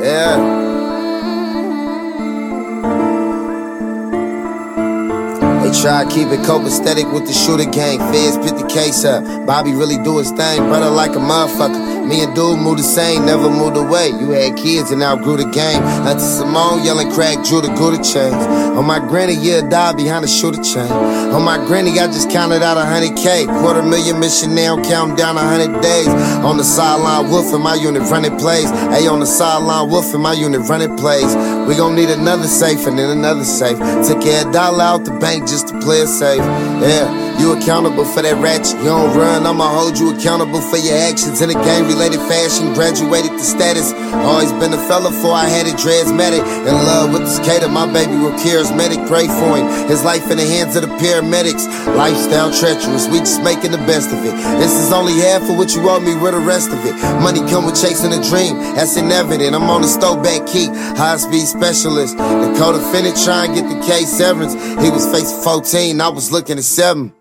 Yeah. They try to keep it copacetic with the shooter gang. Feds put the case up. Bobby really do his thing, brother, like a motherfucker. Me and dude moved the same, never moved away. You had kids and outgrew the game. Auntie Simone yelling crack, drew the Gouda chains. On my granny, yeah, died behind a shooter chain. On my granny, I just counted out a hundred K. Quarter million mission now, counting down a hundred days. On the sideline, wolf in my unit running plays. Hey, on the sideline, wolf in my unit running plays. We gon' need another safe and then another safe. Took a dollar out the bank just to play it safe. Yeah. You accountable for that ratchet. You don't run, I'ma hold you accountable for your actions in a game related fashion. Graduated to status. Always been a fella for I had it drasmatic. In love with the skater, my baby real charismatic. Pray for him. His life in the hands of the paramedics. Lifestyle treacherous, we just making the best of it. This is only half of what you owe me with the rest of it. Money come with chasing a dream, that's inevitable. I'm on the stove back key, high speed specialist. The co-defendant trying to get the case severance. He was facing 14, I was looking at seven.